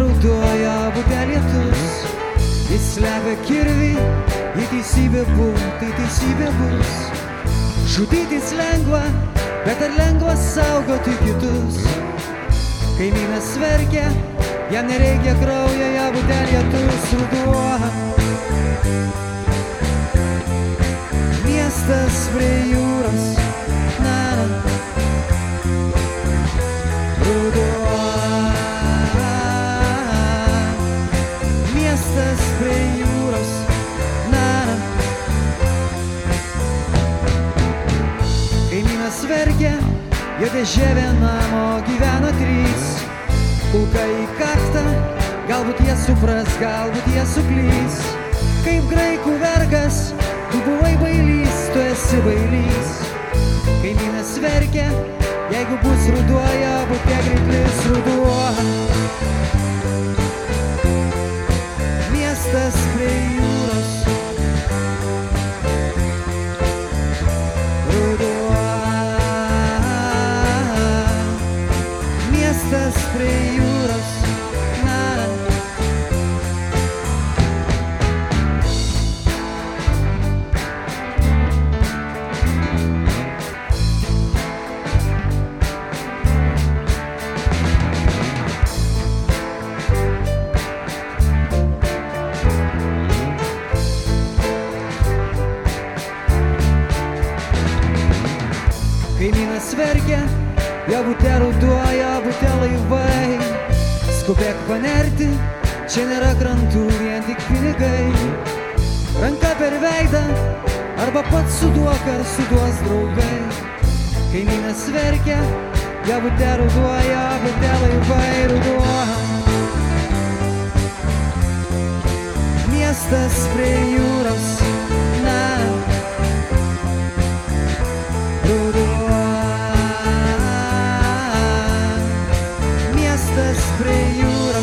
ruduoja būte lietus. Jis slepia kirvį, jei teisybė bus, tai teisybė bus. Žudytis lengva, bet ar lengva saugoti kitus? Kaimynas verkia, jam nereikia kraujo, ją būte lietus ruduo. Miestas prie jūros, verkia, jo dėžėvė namo gyvena trys. Kulka į kaktą, galbūt jie supras, galbūt jie suklys. Kaip graikų vergas, tu buvai bailys, tu esi bailys. Kaimynas verkia, jeigu bus ruduoja, būtė greitlis ruduo. Miestas prie Kaimynas verkia, jo būte ruduoja, būte laivai. Skubėk panerti, čia nėra krantų, vien tik pinigai. Ranka per veidą, arba pats suduok, ar suduos draugai. Kaimynas verkia, jo būte ruduoja, būte laivai ruduo. Miestas prie jūros, spre iura